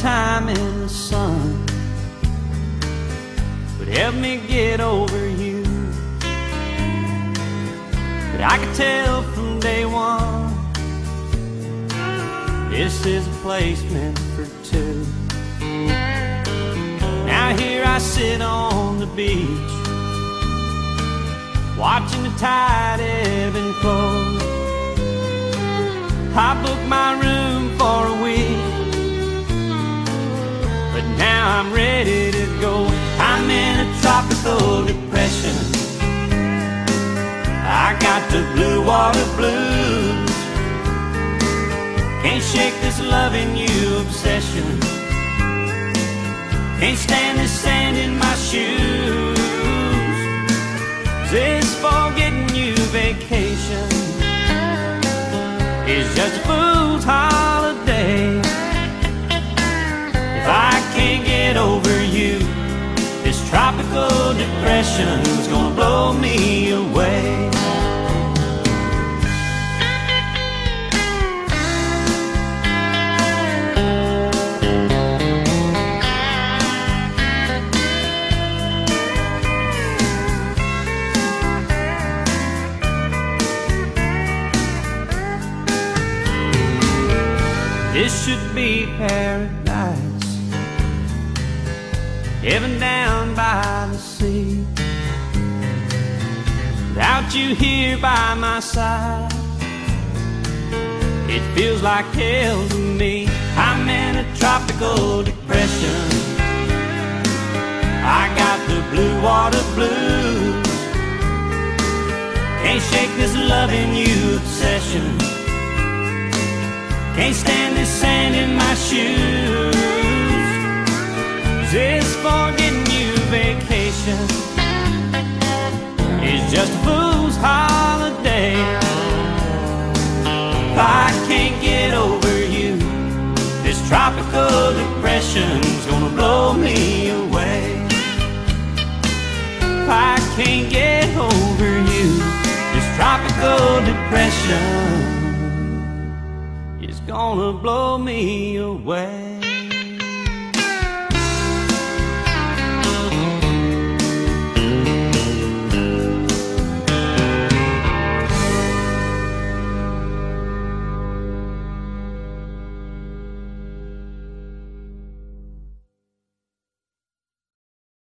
time in the sun would help me get over you. But I could tell from day one this is a place meant for two. Now here I sit on the beach, watching the tide ebb and flow. I booked my shake this loving you obsession. Can't stand this sand in my shoes. This forgetting you vacation is just a fool's holiday. If I can't get over you, this tropical depression's gonna blow me This should be paradise. Heaven down by the sea. Without you here by my side, it feels like hell to me. I'm in a tropical depression. I got the blue water blues. Can't shake this loving you obsession. Can't stand this sand in my shoes. This forgetting you vacation is just a fool's holiday. I can't get over you, this tropical depression's gonna blow me away. I can't get over you, this tropical depression is gonna blow me away.